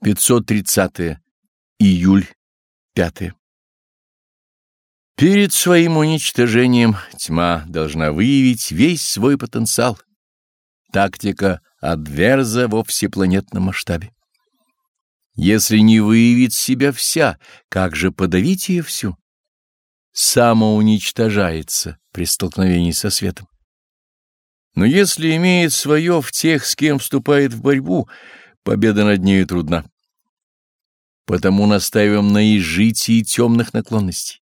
530 июль 5 Перед своим уничтожением тьма должна выявить весь свой потенциал. Тактика адверза во всепланетном масштабе. Если не выявит себя вся, как же подавить ее всю? Самоуничтожается при столкновении со светом. Но если имеет свое в тех, с кем вступает в борьбу, победа над нею трудна. Потому настаиваем на изжитии темных наклонностей.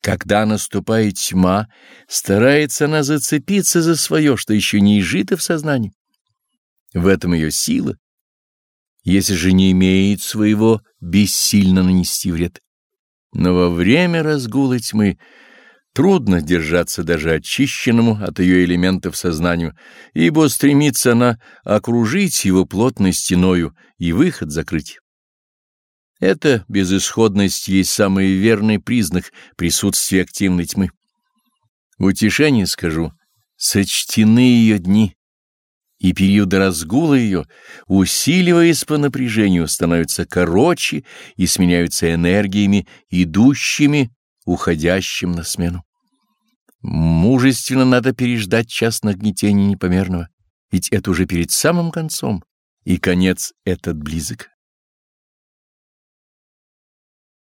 Когда наступает тьма, старается она зацепиться за свое, что еще не изжито в сознании. В этом ее сила. Если же не имеет своего, бессильно нанести вред. Но во время разгула тьмы трудно держаться даже очищенному от ее элементов сознанию, ибо стремится она окружить его плотной стеною и выход закрыть. Эта безысходность есть самый верный признак присутствия активной тьмы. В утешение скажу, сочтены ее дни, и периоды разгула ее, усиливаясь по напряжению, становятся короче и сменяются энергиями, идущими, уходящим на смену. Мужественно надо переждать час нагнетения непомерного, ведь это уже перед самым концом, и конец этот близок.